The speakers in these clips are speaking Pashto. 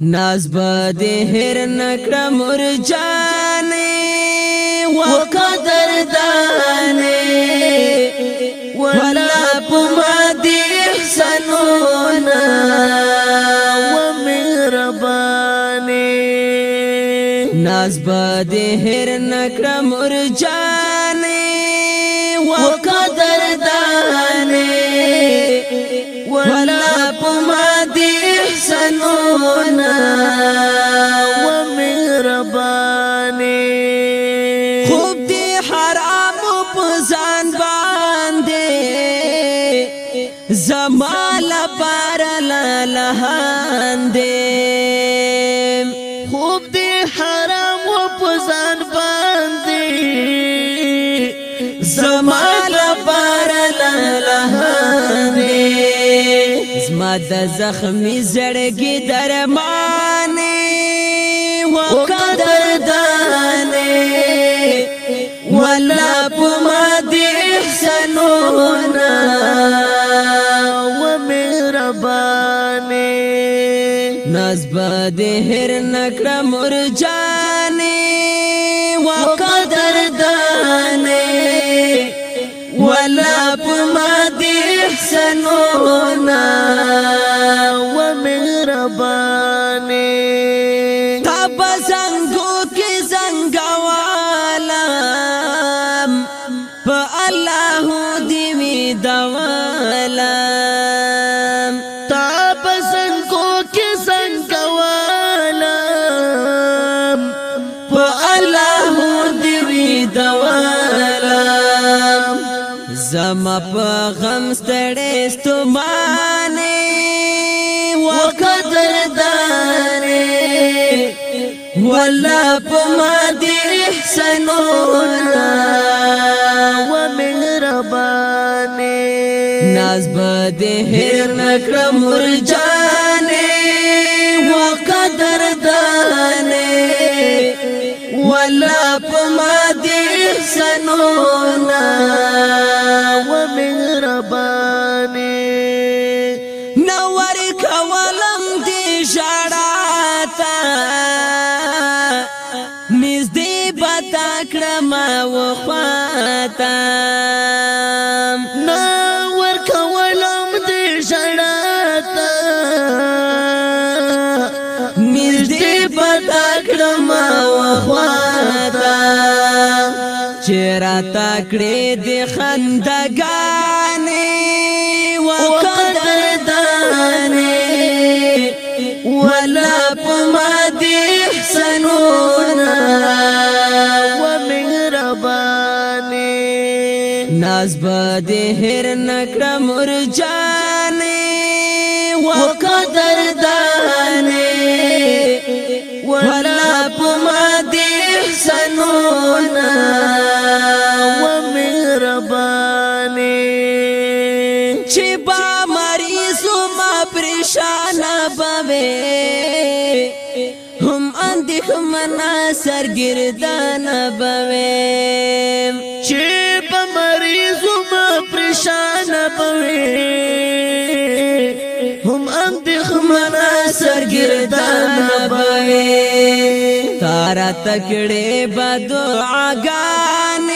ناز به د هر نکړه مور جانې و قدر دانې ولا پما دې احسانونه و مهربانې ناز به د هر نکړه مور جانې و قدر دانې ولا زمال بار لالهان دیم خوب دی حرام پزان باندې زمال ما د زخمی زړګي درمانې وقدر دانې ولا په ما دې احسانونه و مهربانې ناز باندې هر نکړه مرجانې وقدر دانې احسنونا ومهربان زما په غم ستړې ستمانه وقدر دانه ولا په ما دې احسانونه ومهربانه ناز به دې هر نکړه مرجان سنونا ومهرباني نور کولم دی جړاتا نږدې بتا کړم وخاتا چیرا تکړې د خندګانې وقدردانې ولا پما دې سنونا ومهربانې ناز به دې هر نکړه مرجانې وقدردانې چې با مریضو ما پریشان بوي هم اندخمنا سرګردان بوي چې با مریضو ما پریشان بوي هم اندخمنا سرګردان بوي تارا تکړه با دعاګانې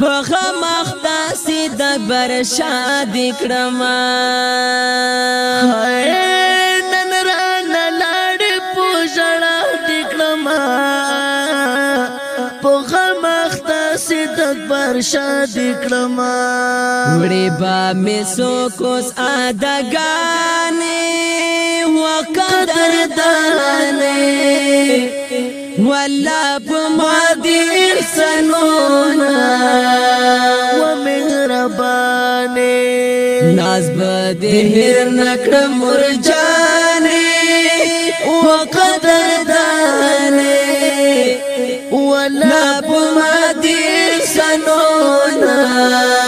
په غم اخته سي د بر شاد کړم نن را نلاړ پوجړا دکړم په غم اخته سي د بر شاد کړم وړي با مې سو کوس ادګانې وقدر دانې بدي هر نو مرجاني وقدر داني جانے بمادي سنونا